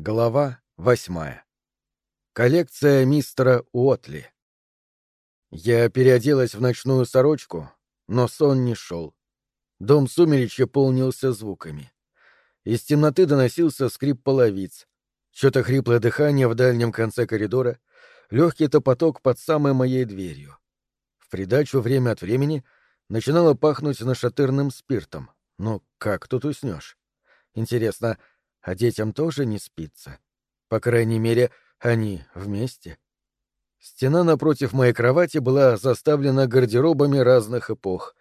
Глава восьмая. Коллекция мистера Уотли. Я переоделась в ночную сорочку, но сон не шел. Дом сумеречья полнился звуками. Из темноты доносился скрип половиц, что-то хриплое дыхание в дальнем конце коридора, легкий топоток под самой моей дверью. В придачу время от времени начинало пахнуть нашатырным спиртом. Но как тут уснешь? Интересно, а детям тоже не спится. По крайней мере, они вместе. Стена напротив моей кровати была заставлена гардеробами разных эпох.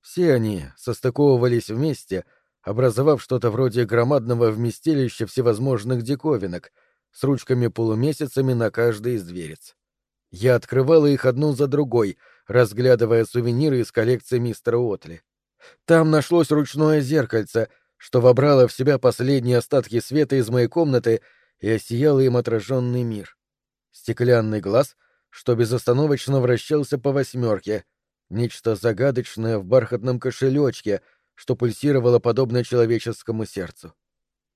Все они состыковывались вместе, образовав что-то вроде громадного вместилища всевозможных диковинок с ручками-полумесяцами на каждой из дверец. Я открывала их одну за другой, разглядывая сувениры из коллекции мистера Отли. Там нашлось ручное зеркальце — что вобрало в себя последние остатки света из моей комнаты и осияло им отраженный мир. Стеклянный глаз, что безостановочно вращался по восьмерке, нечто загадочное в бархатном кошелечке, что пульсировало подобно человеческому сердцу.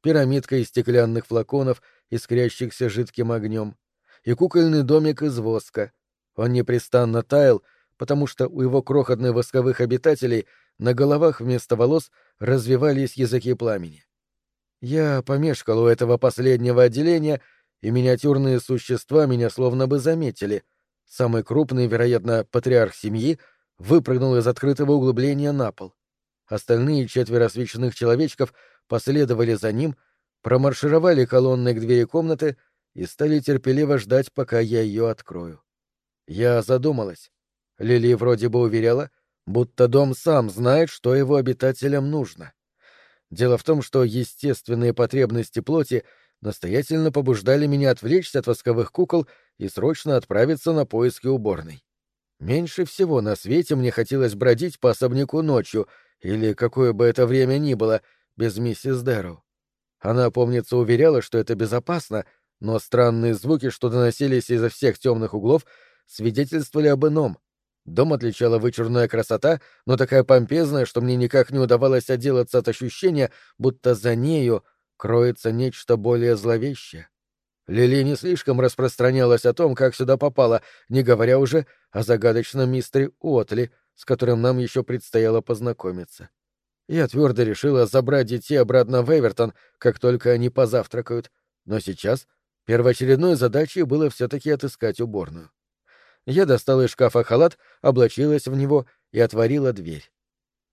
Пирамидка из стеклянных флаконов, искрящихся жидким огнем, и кукольный домик из воска. Он непрестанно таял, потому что у его крохотных восковых обитателей на головах вместо волос развивались языки пламени. Я помешкал у этого последнего отделения, и миниатюрные существа меня словно бы заметили. Самый крупный, вероятно, патриарх семьи, выпрыгнул из открытого углубления на пол. Остальные четверо свечных человечков последовали за ним, промаршировали колонной к двери комнаты и стали терпеливо ждать, пока я ее открою. Я задумалась. Лили вроде бы уверяла, будто дом сам знает, что его обитателям нужно. Дело в том, что естественные потребности плоти настоятельно побуждали меня отвлечься от восковых кукол и срочно отправиться на поиски уборной. Меньше всего на свете мне хотелось бродить по особняку ночью, или какое бы это время ни было, без миссис Дэрроу. Она, помнится, уверяла, что это безопасно, но странные звуки, что доносились изо всех темных углов, свидетельствовали об ином. Дом отличала вычурная красота, но такая помпезная, что мне никак не удавалось отделаться от ощущения, будто за нею кроется нечто более зловещее. Лили не слишком распространялась о том, как сюда попала, не говоря уже о загадочном мистере Уотли, с которым нам еще предстояло познакомиться. Я твердо решила забрать детей обратно в Эвертон, как только они позавтракают, но сейчас первоочередной задачей было все-таки отыскать уборную. Я достала из шкафа халат, облачилась в него и отворила дверь.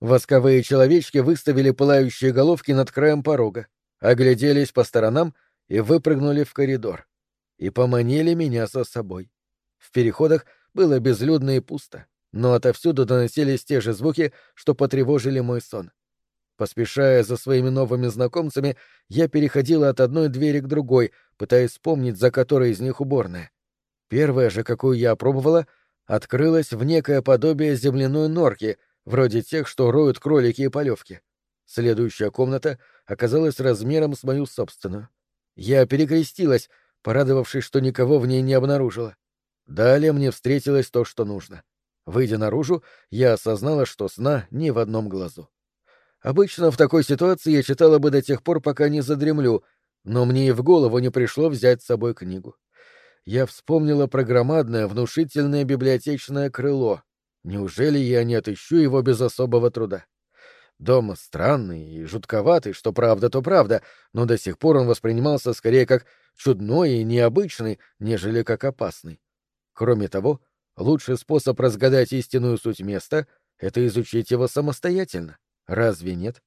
Восковые человечки выставили пылающие головки над краем порога, огляделись по сторонам и выпрыгнули в коридор. И поманили меня за собой. В переходах было безлюдно и пусто, но отовсюду доносились те же звуки, что потревожили мой сон. Поспешая за своими новыми знакомцами, я переходила от одной двери к другой, пытаясь вспомнить, за которой из них уборная. Первая же, какую я опробовала, открылась в некое подобие земляной норки, вроде тех, что роют кролики и полевки. Следующая комната оказалась размером с мою собственную. Я перекрестилась, порадовавшись, что никого в ней не обнаружила. Далее мне встретилось то, что нужно. Выйдя наружу, я осознала, что сна ни в одном глазу. Обычно в такой ситуации я читала бы до тех пор, пока не задремлю, но мне и в голову не пришло взять с собой книгу я вспомнила про громадное внушительное библиотечное крыло. Неужели я не отыщу его без особого труда? Дом странный и жутковатый, что правда, то правда, но до сих пор он воспринимался скорее как чудной и необычный, нежели как опасный. Кроме того, лучший способ разгадать истинную суть места — это изучить его самостоятельно. Разве нет?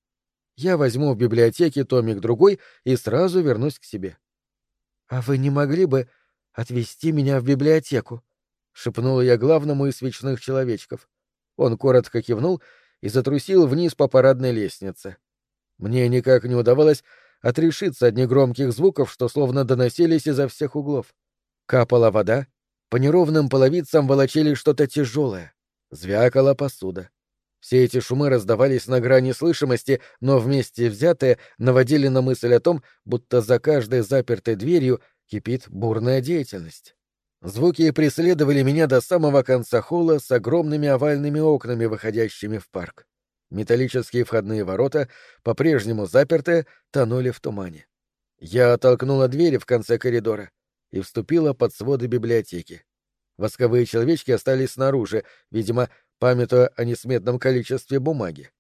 Я возьму в библиотеке томик другой и сразу вернусь к себе. — А вы не могли бы отвезти меня в библиотеку, — шепнула я главному из свечных человечков. Он коротко кивнул и затрусил вниз по парадной лестнице. Мне никак не удавалось отрешиться от негромких звуков, что словно доносились изо всех углов. Капала вода, по неровным половицам волочили что-то тяжелое, звякала посуда. Все эти шумы раздавались на грани слышимости, но вместе взятые наводили на мысль о том, будто за каждой запертой дверью кипит бурная деятельность. Звуки преследовали меня до самого конца холла с огромными овальными окнами, выходящими в парк. Металлические входные ворота, по-прежнему запертые, тонули в тумане. Я оттолкнула двери в конце коридора и вступила под своды библиотеки. Восковые человечки остались снаружи, видимо, памятуя о несметном количестве бумаги.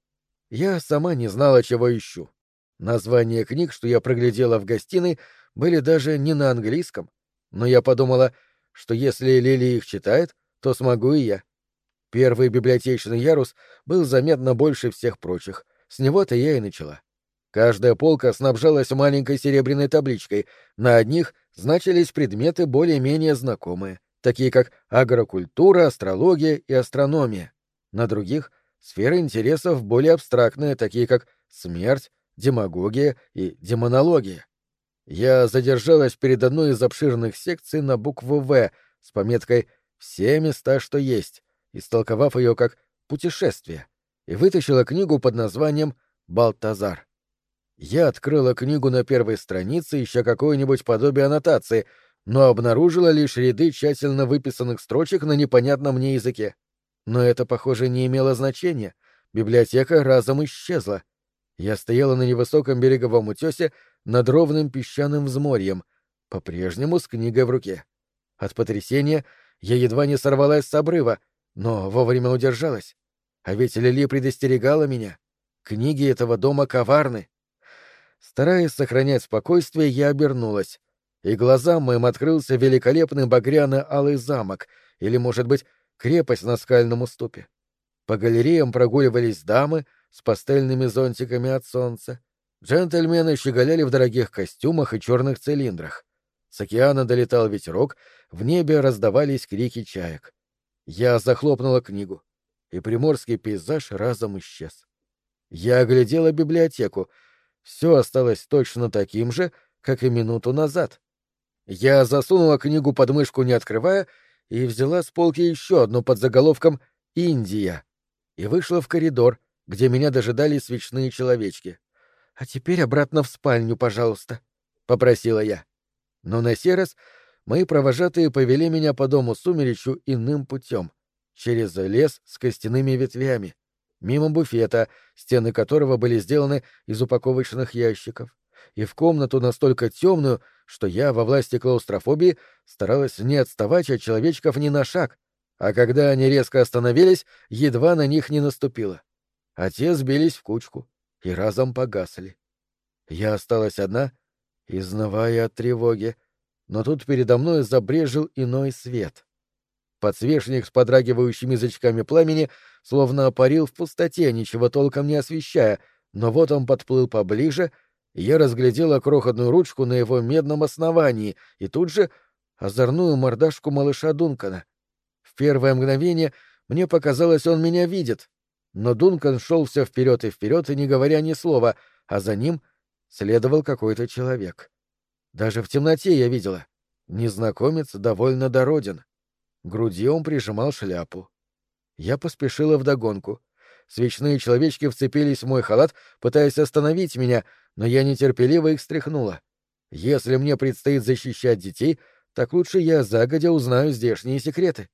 Я сама не знала, чего ищу. Названия книг, что я проглядела в гостиной, были даже не на английском, но я подумала, что если Лили их читает, то смогу и я. Первый библиотечный ярус был заметно больше всех прочих. С него-то я и начала. Каждая полка снабжалась маленькой серебряной табличкой. На одних значились предметы более-менее знакомые, такие как агрокультура, астрология и астрономия. На других — сферы интересов более абстрактные, такие как смерть, демагогия и демонология. Я задержалась перед одной из обширных секций на букву «В» с пометкой «Все места, что есть», истолковав ее как «путешествие», и вытащила книгу под названием «Балтазар». Я открыла книгу на первой странице, ища какое-нибудь подобие аннотации, но обнаружила лишь ряды тщательно выписанных строчек на непонятном мне языке. Но это, похоже, не имело значения. Библиотека разом исчезла. Я стояла на невысоком береговом утесе над ровным песчаным взморьем, по-прежнему с книгой в руке. От потрясения я едва не сорвалась с обрыва, но вовремя удержалась. А ведь Лили предостерегала меня. Книги этого дома коварны. Стараясь сохранять спокойствие, я обернулась, и глазам моим открылся великолепный багряно-алый замок, или, может быть, крепость на скальном уступе. По галереям прогуливались дамы, с пастельными зонтиками от солнца. Джентльмены щеголяли в дорогих костюмах и черных цилиндрах. С океана долетал ветерок, в небе раздавались крики чаек. Я захлопнула книгу, и приморский пейзаж разом исчез. Я оглядела библиотеку. Все осталось точно таким же, как и минуту назад. Я засунула книгу под мышку, не открывая, и взяла с полки еще одну под заголовком «Индия» и вышла в коридор, где меня дожидались свечные человечки. «А теперь обратно в спальню, пожалуйста», — попросила я. Но на сей раз мои провожатые повели меня по дому Сумеречу иным путем, через лес с костяными ветвями, мимо буфета, стены которого были сделаны из упаковочных ящиков, и в комнату настолько темную, что я во власти клаустрофобии старалась не отставать от человечков ни на шаг, а когда они резко остановились, едва на них не наступила а те сбились в кучку и разом погасли. Я осталась одна, изнывая от тревоги, но тут передо мной забрежил иной свет. Подсвечник с подрагивающими язычками пламени словно опарил в пустоте, ничего толком не освещая, но вот он подплыл поближе, и я разглядела крохотную ручку на его медном основании и тут же озорную мордашку малыша Дункана. В первое мгновение мне показалось, он меня видит, но Дункан шел все вперед и вперед, и не говоря ни слова, а за ним следовал какой-то человек. Даже в темноте я видела. Незнакомец довольно дороден. К груди он прижимал шляпу. Я поспешила вдогонку. Свечные человечки вцепились в мой халат, пытаясь остановить меня, но я нетерпеливо их стряхнула. Если мне предстоит защищать детей, так лучше я загодя узнаю здешние секреты.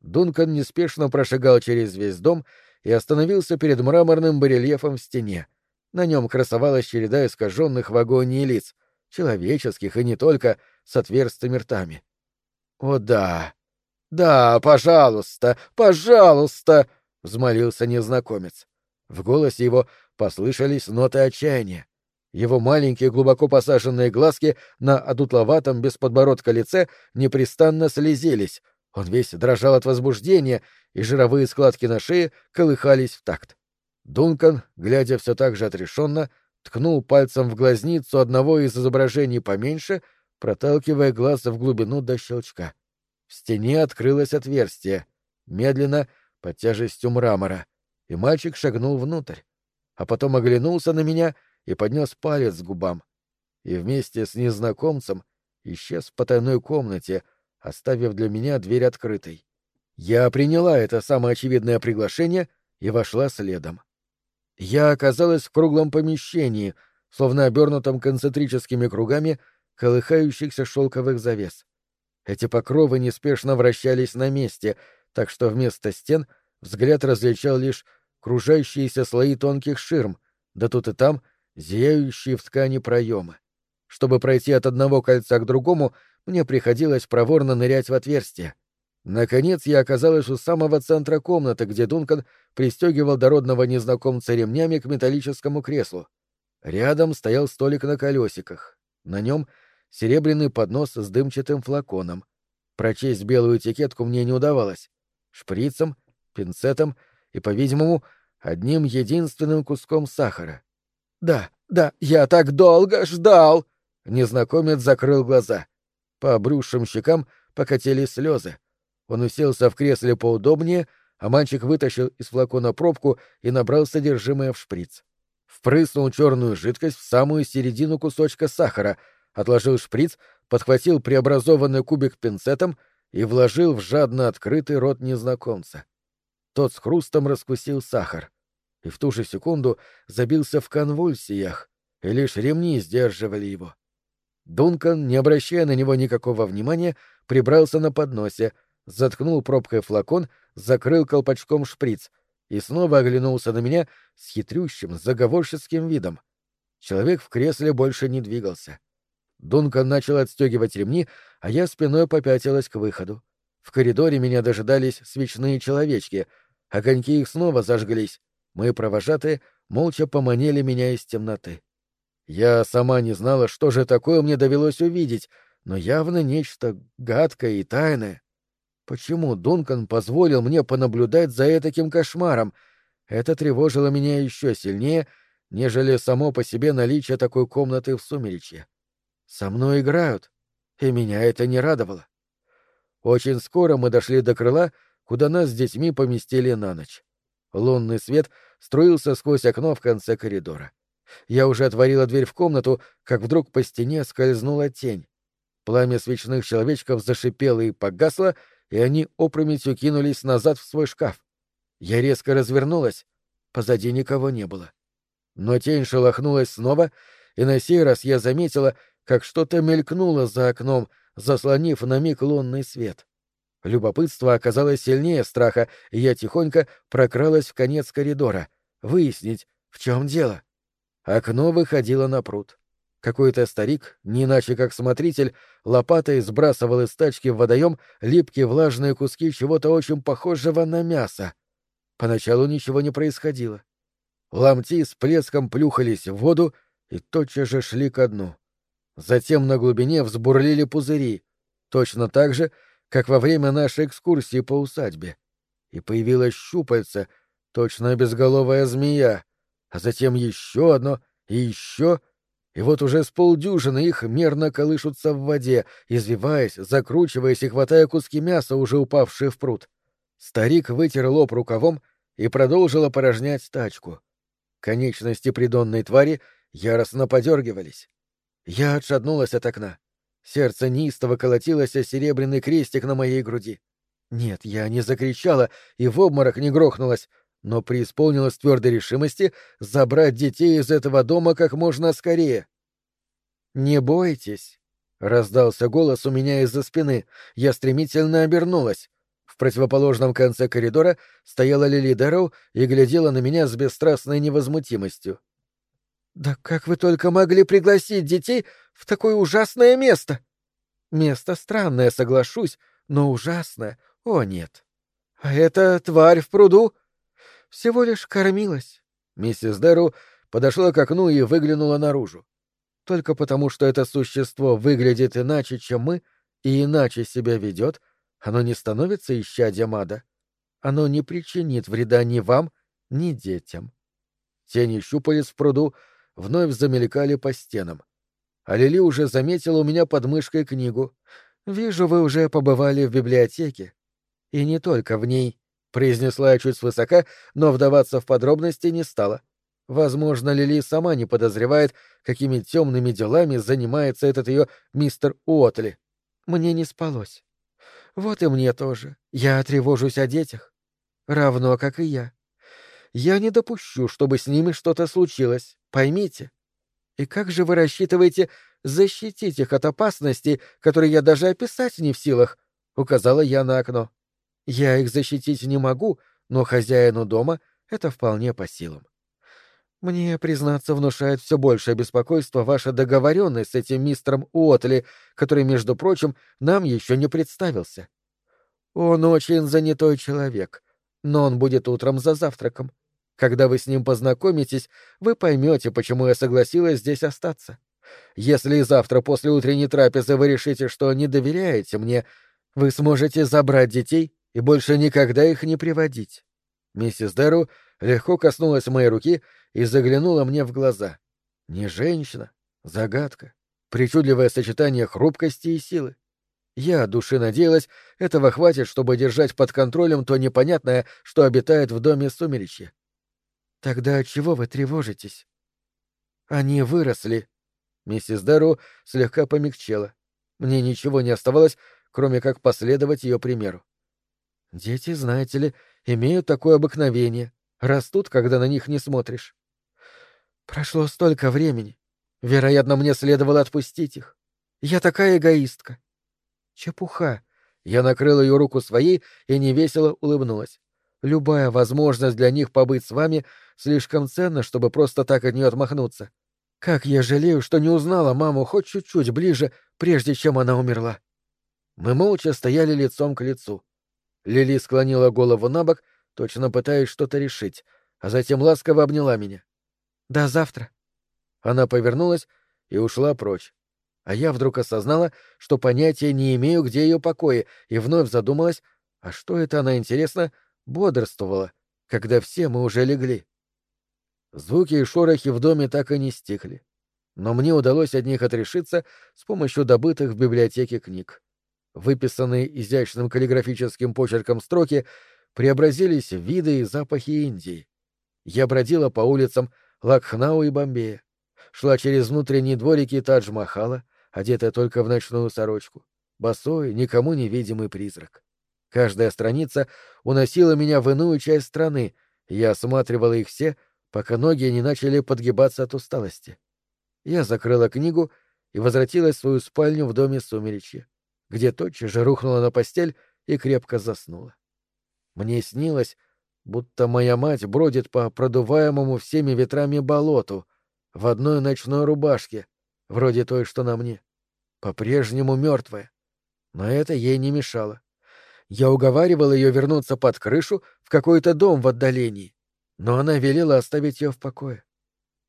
Дункан неспешно прошагал через весь дом и остановился перед мраморным барельефом в стене. На нем красовалась череда искаженных в агонии лиц, человеческих и не только, с отверстыми ртами. «О да! Да, пожалуйста, пожалуйста!» — взмолился незнакомец. В голосе его послышались ноты отчаяния. Его маленькие глубоко посаженные глазки на одутловатом без подбородка лице непрестанно слезились. Он весь дрожал от возбуждения и жировые складки на шее колыхались в такт. Дункан, глядя все так же отрешенно, ткнул пальцем в глазницу одного из изображений поменьше, проталкивая глаз в глубину до щелчка. В стене открылось отверстие, медленно, под тяжестью мрамора, и мальчик шагнул внутрь, а потом оглянулся на меня и поднес палец к губам. И вместе с незнакомцем исчез в потайной комнате, оставив для меня дверь открытой. Я приняла это самое очевидное приглашение и вошла следом. Я оказалась в круглом помещении, словно обернутом концентрическими кругами колыхающихся шелковых завес. Эти покровы неспешно вращались на месте, так что вместо стен взгляд различал лишь кружащиеся слои тонких ширм, да тут и там зияющие в ткани проемы. Чтобы пройти от одного кольца к другому, мне приходилось проворно нырять в отверстие. Наконец я оказалась у самого центра комнаты, где Дункан пристегивал дородного незнакомца ремнями к металлическому креслу. Рядом стоял столик на колесиках. На нем серебряный поднос с дымчатым флаконом. Прочесть белую этикетку мне не удавалось. Шприцем, пинцетом и, по-видимому, одним единственным куском сахара. «Да, да, я так долго ждал!» Незнакомец закрыл глаза. По обрюзшим щекам покатились слезы. Он уселся в кресле поудобнее, а мальчик вытащил из флакона пробку и набрал содержимое в шприц. Впрыснул черную жидкость в самую середину кусочка сахара, отложил шприц, подхватил преобразованный кубик пинцетом и вложил в жадно открытый рот незнакомца. Тот с хрустом раскусил сахар и в ту же секунду забился в конвульсиях, и лишь ремни сдерживали его. Дункан, не обращая на него никакого внимания, прибрался на подносе, заткнул пробкой флакон, закрыл колпачком шприц и снова оглянулся на меня с хитрющим, заговорческим видом. Человек в кресле больше не двигался. Дункан начал отстегивать ремни, а я спиной попятилась к выходу. В коридоре меня дожидались свечные человечки, огоньки их снова зажглись. Мы, провожатые, молча поманили меня из темноты. Я сама не знала, что же такое мне довелось увидеть, но явно нечто гадкое и тайное. Почему Дункан позволил мне понаблюдать за этаким кошмаром? Это тревожило меня еще сильнее, нежели само по себе наличие такой комнаты в сумеречье. Со мной играют, и меня это не радовало. Очень скоро мы дошли до крыла, куда нас с детьми поместили на ночь. Лунный свет струился сквозь окно в конце коридора. Я уже отворила дверь в комнату, как вдруг по стене скользнула тень. Пламя свечных человечков зашипело и погасло, и они опрометью кинулись назад в свой шкаф. Я резко развернулась. Позади никого не было. Но тень шелохнулась снова, и на сей раз я заметила, как что-то мелькнуло за окном, заслонив на миг лунный свет. Любопытство оказалось сильнее страха, и я тихонько прокралась в конец коридора, выяснить, в чем дело. Окно выходило на пруд. Какой-то старик, не иначе как смотритель, лопатой сбрасывал из тачки в водоем липкие влажные куски чего-то очень похожего на мясо. Поначалу ничего не происходило. Ломти с плеском плюхались в воду и тотчас же шли ко дну. Затем на глубине взбурлили пузыри, точно так же, как во время нашей экскурсии по усадьбе. И появилось щупальце, точно безголовая змея, а затем еще одно и еще, и вот уже с полдюжины их мерно колышутся в воде, извиваясь, закручиваясь и хватая куски мяса, уже упавшие в пруд. Старик вытер лоб рукавом и продолжил опорожнять тачку. Конечности придонной твари яростно подергивались. Я отшатнулась от окна. Сердце неистово колотилось о серебряный крестик на моей груди. Нет, я не закричала и в обморок не грохнулась, но преисполнилась твердой решимости забрать детей из этого дома как можно скорее. «Не бойтесь», — раздался голос у меня из-за спины. Я стремительно обернулась. В противоположном конце коридора стояла Лили Дэрроу и глядела на меня с бесстрастной невозмутимостью. «Да как вы только могли пригласить детей в такое ужасное место?» «Место странное, соглашусь, но ужасное. О, нет. А эта тварь в пруду всего лишь кормилась». Миссис Дэру подошла к окну и выглянула наружу. Только потому, что это существо выглядит иначе, чем мы, и иначе себя ведет, оно не становится исчадьем ада. Оно не причинит вреда ни вам, ни детям. Тени щупалец в пруду вновь замелькали по стенам. А Лили уже заметила у меня под мышкой книгу. «Вижу, вы уже побывали в библиотеке. И не только в ней», — произнесла я чуть свысока, но вдаваться в подробности не стала. Возможно, Лили сама не подозревает, какими темными делами занимается этот ее мистер Уотли. Мне не спалось. Вот и мне тоже. Я тревожусь о детях. Равно, как и я. Я не допущу, чтобы с ними что-то случилось. Поймите. И как же вы рассчитываете защитить их от опасности, которые я даже описать не в силах? Указала я на окно. Я их защитить не могу, но хозяину дома это вполне по силам. Мне, признаться, внушает все большее беспокойство ваша договоренность с этим мистером Уотли, который, между прочим, нам еще не представился. Он очень занятой человек, но он будет утром за завтраком. Когда вы с ним познакомитесь, вы поймете, почему я согласилась здесь остаться. Если завтра после утренней трапезы вы решите, что не доверяете мне, вы сможете забрать детей и больше никогда их не приводить. Миссис Дэру легко коснулась моей руки и заглянула мне в глаза. Не женщина, загадка, причудливое сочетание хрупкости и силы. Я от души надеялась, этого хватит, чтобы держать под контролем то непонятное, что обитает в доме сумеречья. Тогда чего вы тревожитесь? Они выросли. Миссис Дару слегка помягчела. Мне ничего не оставалось, кроме как последовать ее примеру. Дети, знаете ли, имеют такое обыкновение. Растут, когда на них не смотришь. Прошло столько времени. Вероятно, мне следовало отпустить их. Я такая эгоистка. Чепуха. Я накрыл ее руку своей и невесело улыбнулась. Любая возможность для них побыть с вами слишком ценна, чтобы просто так от нее отмахнуться. Как я жалею, что не узнала маму хоть чуть-чуть ближе, прежде чем она умерла. Мы молча стояли лицом к лицу. Лили склонила голову на бок, точно пытаясь что-то решить, а затем ласково обняла меня. «До завтра». Она повернулась и ушла прочь. А я вдруг осознала, что понятия не имею, где ее покои, и вновь задумалась, а что это она, интересно, бодрствовала, когда все мы уже легли. Звуки и шорохи в доме так и не стихли. Но мне удалось от них отрешиться с помощью добытых в библиотеке книг. Выписанные изящным каллиграфическим почерком строки преобразились в виды и запахи Индии. Я бродила по улицам Лакхнау и Бомбея, шла через внутренние дворики Тадж-Махала, одетая только в ночную сорочку, босой, никому невидимый призрак. Каждая страница уносила меня в иную часть страны, я осматривала их все, пока ноги не начали подгибаться от усталости. Я закрыла книгу и возвратилась в свою спальню в доме сумеречья, где тотчас же рухнула на постель и крепко заснула. Мне снилось, будто моя мать бродит по продуваемому всеми ветрами болоту в одной ночной рубашке, вроде той, что на мне, по-прежнему мертвая. Но это ей не мешало. Я уговаривал ее вернуться под крышу в какой-то дом в отдалении, но она велела оставить ее в покое.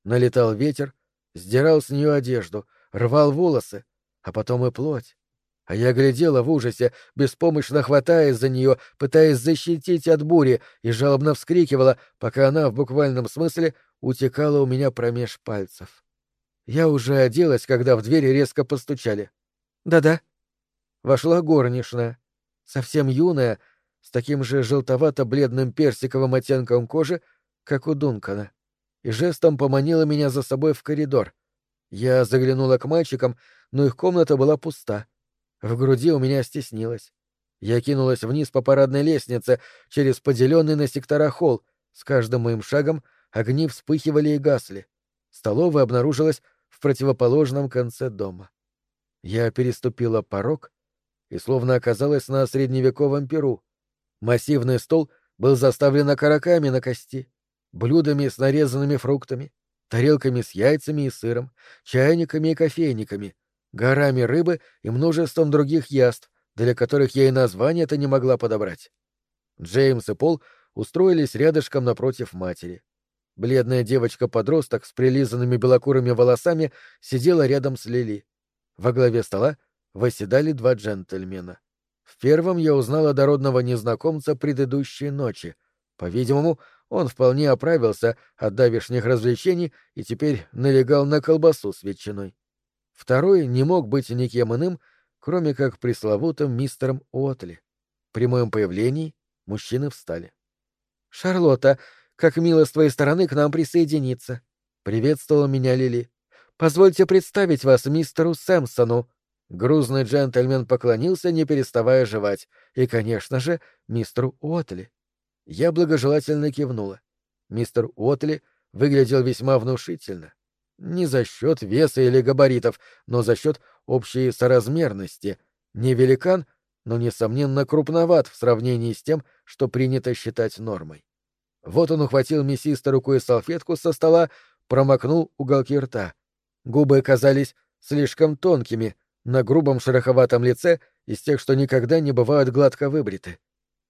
Налетал ветер, сдирал с нее одежду, рвал волосы, а потом и плоть. А я глядела в ужасе, беспомощно хватаясь за нее, пытаясь защитить от бури, и жалобно вскрикивала, пока она в буквальном смысле утекала у меня промеж пальцев. Я уже оделась, когда в двери резко постучали. «Да-да». Вошла горничная, совсем юная, с таким же желтовато-бледным персиковым оттенком кожи, как у Дункана, и жестом поманила меня за собой в коридор. Я заглянула к мальчикам, но их комната была пуста. В груди у меня стеснилось. Я кинулась вниз по парадной лестнице, через поделенный на сектора холл. С каждым моим шагом огни вспыхивали и гасли. Столовая обнаружилась в противоположном конце дома. Я переступила порог и словно оказалась на средневековом перу. Массивный стол был заставлен окороками на кости, блюдами с нарезанными фруктами, тарелками с яйцами и сыром, чайниками и кофейниками, горами рыбы и множеством других яств, для которых я и название-то не могла подобрать. Джеймс и Пол устроились рядышком напротив матери. Бледная девочка-подросток с прилизанными белокурыми волосами сидела рядом с Лили. Во главе стола восседали два джентльмена. В первом я узнала дородного незнакомца предыдущей ночи. По-видимому, он вполне оправился от давешних развлечений и теперь налегал на колбасу с ветчиной. Второй не мог быть никем иным, кроме как пресловутым мистером Уотли. При моем появлении мужчины встали. «Шарлотта, как мило с твоей стороны к нам присоединиться», — приветствовала меня Лили. «Позвольте представить вас мистеру Сэмпсону». Грузный джентльмен поклонился, не переставая жевать, и, конечно же, мистеру Уотли. Я благожелательно кивнула. Мистер Уотли выглядел весьма внушительно. Не за счет веса или габаритов, но за счет общей соразмерности. Не великан, но, несомненно, крупноват в сравнении с тем, что принято считать нормой. Вот он ухватил мясисто рукой салфетку со стола, промокнул уголки рта. Губы казались слишком тонкими, на грубом шероховатом лице из тех, что никогда не бывают гладко выбриты.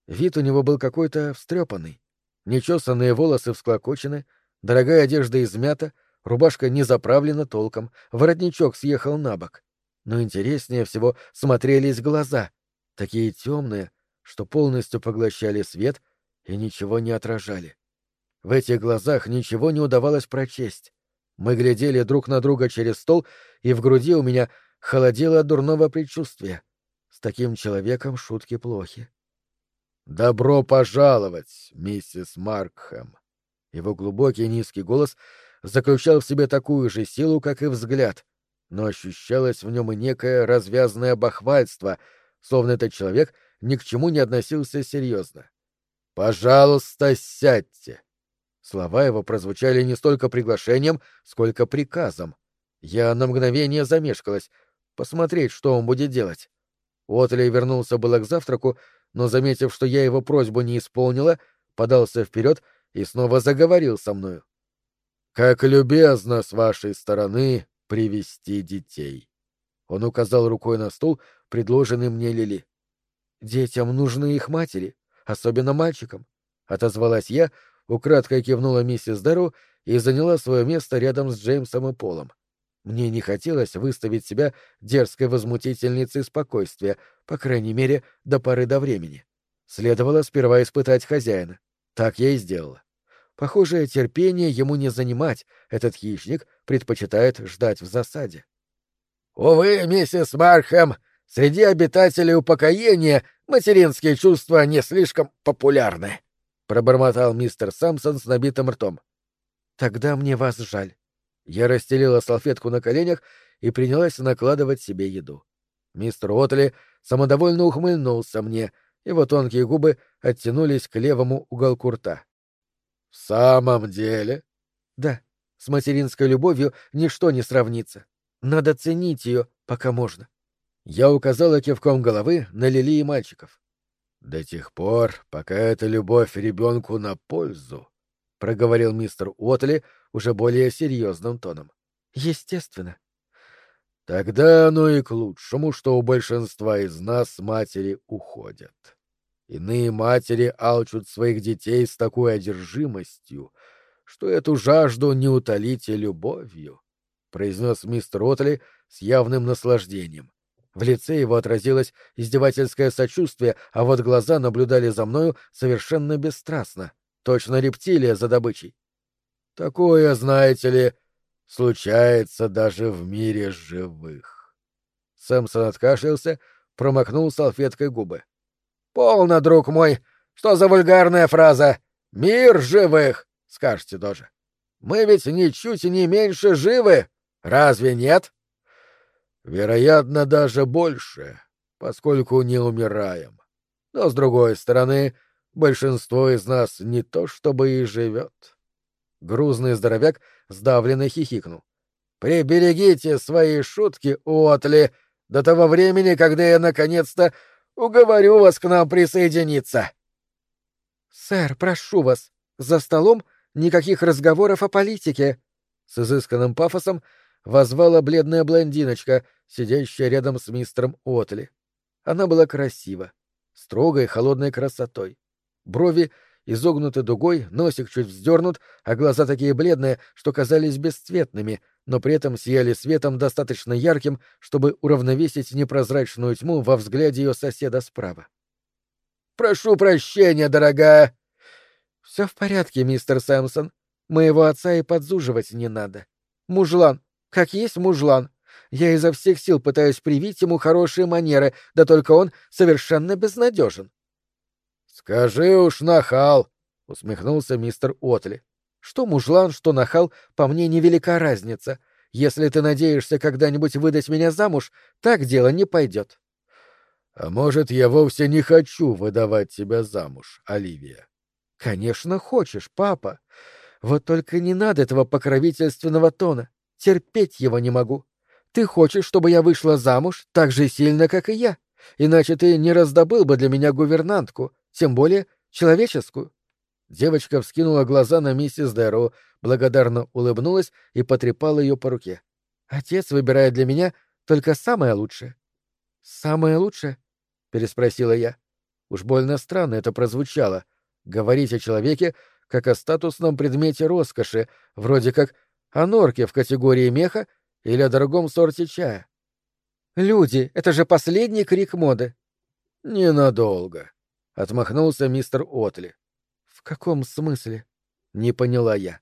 Вид у него был какой-то встрепанный. Нечесанные волосы всклокочены, дорогая одежда измята, рубашка не заправлена толком, воротничок съехал на бок. Но интереснее всего смотрелись глаза, такие темные, что полностью поглощали свет и ничего не отражали. В этих глазах ничего не удавалось прочесть. Мы глядели друг на друга через стол, и в груди у меня холодело дурного предчувствия. С таким человеком шутки плохи. «Добро пожаловать, миссис Маркхэм!» Его глубокий низкий голос заключал в себе такую же силу, как и взгляд, но ощущалось в нем и некое развязное бахвальство, словно этот человек ни к чему не относился серьезно. «Пожалуйста, сядьте!» Слова его прозвучали не столько приглашением, сколько приказом. Я на мгновение замешкалась, посмотреть, что он будет делать. Отли вернулся было к завтраку, но, заметив, что я его просьбу не исполнила, подался вперед и снова заговорил со мною. «Как любезно с вашей стороны привести детей!» Он указал рукой на стул, предложенный мне Лили. «Детям нужны их матери, особенно мальчикам», — отозвалась я, украдкой кивнула миссис Дэру и заняла свое место рядом с Джеймсом и Полом. Мне не хотелось выставить себя дерзкой возмутительницей спокойствия, по крайней мере, до поры до времени. Следовало сперва испытать хозяина. Так я и сделала. Похоже, терпение ему не занимать, этот хищник предпочитает ждать в засаде. «Увы, миссис Мархэм, среди обитателей упокоения материнские чувства не слишком популярны», — пробормотал мистер Самсон с набитым ртом. «Тогда мне вас жаль». Я расстелила салфетку на коленях и принялась накладывать себе еду. Мистер Отли самодовольно ухмыльнулся мне, его тонкие губы оттянулись к левому уголку рта. — В самом деле? — Да, с материнской любовью ничто не сравнится. Надо ценить ее, пока можно. Я указала кивком головы на Лили и мальчиков. — До тех пор, пока эта любовь ребенку на пользу, — проговорил мистер Уотли, — уже более серьезным тоном. Естественно. Тогда оно и к лучшему, что у большинства из нас матери уходят. Иные матери алчут своих детей с такой одержимостью, что эту жажду не утолите любовью, — произнес мистер Отли с явным наслаждением. В лице его отразилось издевательское сочувствие, а вот глаза наблюдали за мною совершенно бесстрастно, точно рептилия за добычей. Такое, знаете ли, случается даже в мире живых. Сэмсон откашлялся, промокнул салфеткой губы. — Полно, друг мой! Что за вульгарная фраза? Мир живых! Скажете тоже. Мы ведь ничуть не меньше живы, разве нет? — Вероятно, даже больше, поскольку не умираем. Но, с другой стороны, большинство из нас не то чтобы и живет. Грузный здоровяк сдавленно хихикнул. «Приберегите свои шутки, Уотли, до того времени, когда я наконец-то уговорю вас к нам присоединиться!» «Сэр, прошу вас, за столом никаких разговоров о политике!» С изысканным пафосом возвала бледная блондиночка, сидящая рядом с мистером Уотли. Она была красива, строгой холодной красотой. Брови изогнуты дугой, носик чуть вздернут, а глаза такие бледные, что казались бесцветными, но при этом сияли светом достаточно ярким, чтобы уравновесить непрозрачную тьму во взгляде ее соседа справа. «Прошу прощения, дорогая!» «Все в порядке, мистер Сэмпсон. Моего отца и подзуживать не надо. Мужлан, как есть мужлан. Я изо всех сил пытаюсь привить ему хорошие манеры, да только он совершенно безнадежен. «Скажи уж, нахал!» — усмехнулся мистер Отли. «Что мужлан, что нахал, по мне невелика разница. Если ты надеешься когда-нибудь выдать меня замуж, так дело не пойдет». «А может, я вовсе не хочу выдавать тебя замуж, Оливия?» «Конечно, хочешь, папа. Вот только не надо этого покровительственного тона. Терпеть его не могу. Ты хочешь, чтобы я вышла замуж так же сильно, как и я. Иначе ты не раздобыл бы для меня гувернантку, тем более человеческую. Девочка вскинула глаза на миссис Дэрроу, благодарно улыбнулась и потрепала ее по руке. «Отец выбирает для меня только самое лучшее». «Самое лучшее?» — переспросила я. Уж больно странно это прозвучало. Говорить о человеке как о статусном предмете роскоши, вроде как о норке в категории меха или о дорогом сорте чая. «Люди, это же последний крик моды!» «Ненадолго», — отмахнулся мистер Отли. «В каком смысле?» — не поняла я.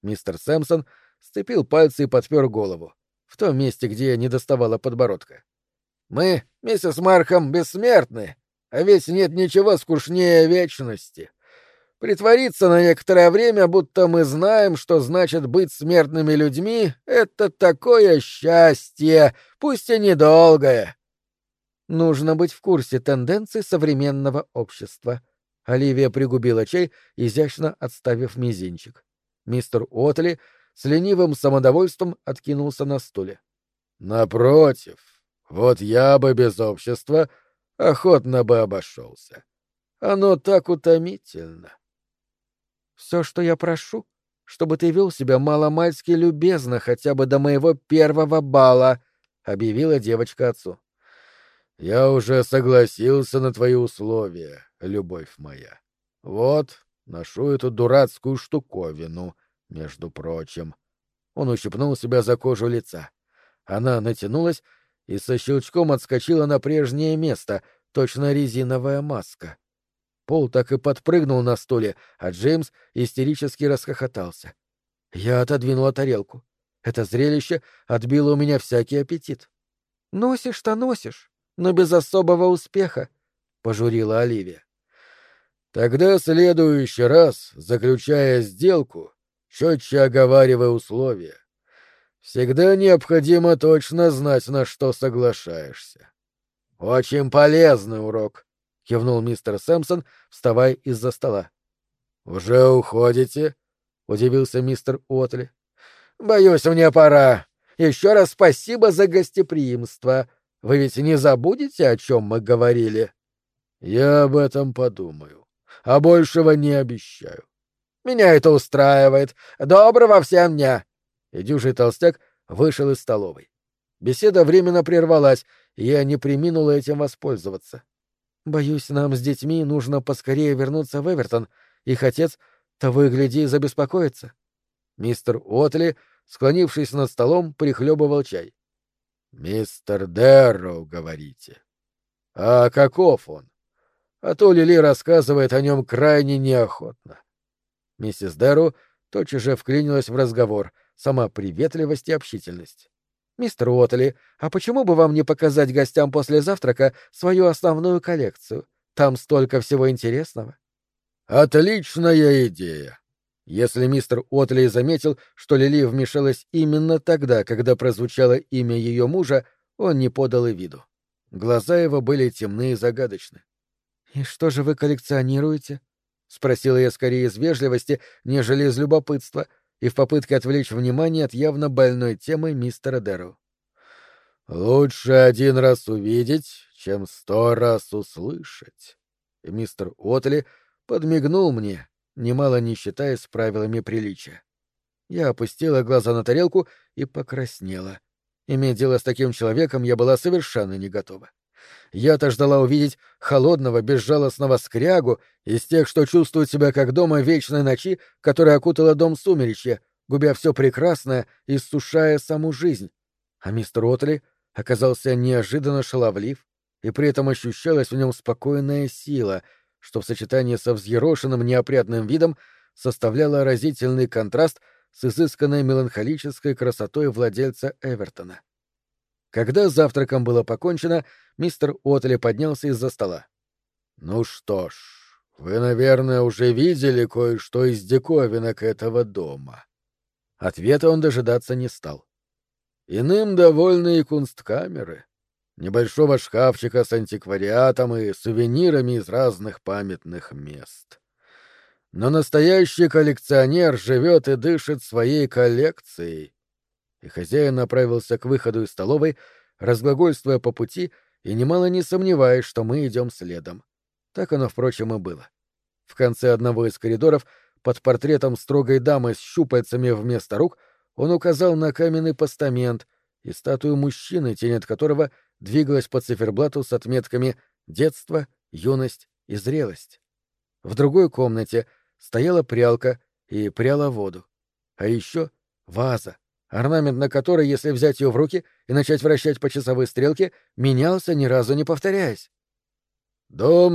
Мистер Сэмпсон сцепил пальцы и подпер голову, в том месте, где не доставала подбородка. «Мы, миссис Мархам, бессмертны, а ведь нет ничего скучнее вечности. Притвориться на некоторое время, будто мы знаем, что значит быть смертными людьми, — это такое счастье, пусть и недолгое. Нужно быть в курсе тенденций современного общества. Оливия пригубила чай, изящно отставив мизинчик. Мистер Отли с ленивым самодовольством откинулся на стуле. «Напротив, вот я бы без общества охотно бы обошелся. Оно так утомительно. Все, что я прошу, чтобы ты вел себя маломальски любезно хотя бы до моего первого бала, — объявила девочка отцу. — Я уже согласился на твои условия, любовь моя. Вот, ношу эту дурацкую штуковину, между прочим. Он ущипнул себя за кожу лица. Она натянулась и со щелчком отскочила на прежнее место, точно резиновая маска. Пол так и подпрыгнул на стуле, а Джеймс истерически расхохотался. Я отодвинула тарелку. Это зрелище отбило у меня всякий аппетит. «Носишь-то носишь, но без особого успеха», — пожурила Оливия. «Тогда следующий раз, заключая сделку, четче оговаривая условия. Всегда необходимо точно знать, на что соглашаешься. Очень полезный урок», — кивнул мистер Сэмпсон, вставая из-за стола. «Уже уходите?» — удивился мистер Уотли. «Боюсь, мне пора. Еще раз спасибо за гостеприимство. Вы ведь не забудете, о чем мы говорили?» «Я об этом подумаю. А большего не обещаю». «Меня это устраивает. Доброго всем дня!» И дюжий толстяк вышел из столовой. Беседа временно прервалась, и я не приминула этим воспользоваться. Боюсь, нам с детьми нужно поскорее вернуться в Эвертон. Их отец, того и гляди, забеспокоится. Мистер Уотли, склонившись над столом, прихлебывал чай. — Мистер Дэрроу, говорите. — А каков он? А то Лили рассказывает о нем крайне неохотно. Миссис Дэрроу тотчас же вклинилась в разговор, сама приветливость и общительность. «Мистер Уотли, а почему бы вам не показать гостям после завтрака свою основную коллекцию? Там столько всего интересного». «Отличная идея!» Если мистер Уотли заметил, что Лили вмешалась именно тогда, когда прозвучало имя ее мужа, он не подал и виду. Глаза его были темны и загадочны. «И что же вы коллекционируете?» — спросила я скорее из вежливости, нежели из любопытства — и в попытке отвлечь внимание от явно больной темы мистера Дэрроу. «Лучше один раз увидеть, чем сто раз услышать». И мистер Отли подмигнул мне, немало не считаясь правилами приличия. Я опустила глаза на тарелку и покраснела. Иметь дело с таким человеком я была совершенно не готова. Я-то ждала увидеть холодного, безжалостного скрягу из тех, что чувствуют себя как дома вечной ночи, которая окутала дом сумеречья, губя все прекрасное и сушая саму жизнь. А мистер Отли оказался неожиданно шаловлив, и при этом ощущалась в нем спокойная сила, что в сочетании со взъерошенным неопрятным видом составляло разительный контраст с изысканной меланхолической красотой владельца Эвертона. Когда завтраком было покончено, мистер Отли поднялся из-за стола. «Ну что ж, вы, наверное, уже видели кое-что из диковинок этого дома». Ответа он дожидаться не стал. Иным довольны и кунсткамеры, небольшого шкафчика с антиквариатом и сувенирами из разных памятных мест. Но настоящий коллекционер живет и дышит своей коллекцией, и хозяин направился к выходу из столовой, разглагольствуя по пути и немало не сомневаясь, что мы идем следом. Так оно, впрочем, и было. В конце одного из коридоров, под портретом строгой дамы с щупальцами вместо рук, он указал на каменный постамент и статую мужчины, тень от которого двигалась по циферблату с отметками «детство», «юность» и «зрелость». В другой комнате стояла прялка и пряла воду. А еще ваза, орнамент на которой, если взять ее в руки и начать вращать по часовой стрелке, менялся, ни разу не повторяясь. «Дом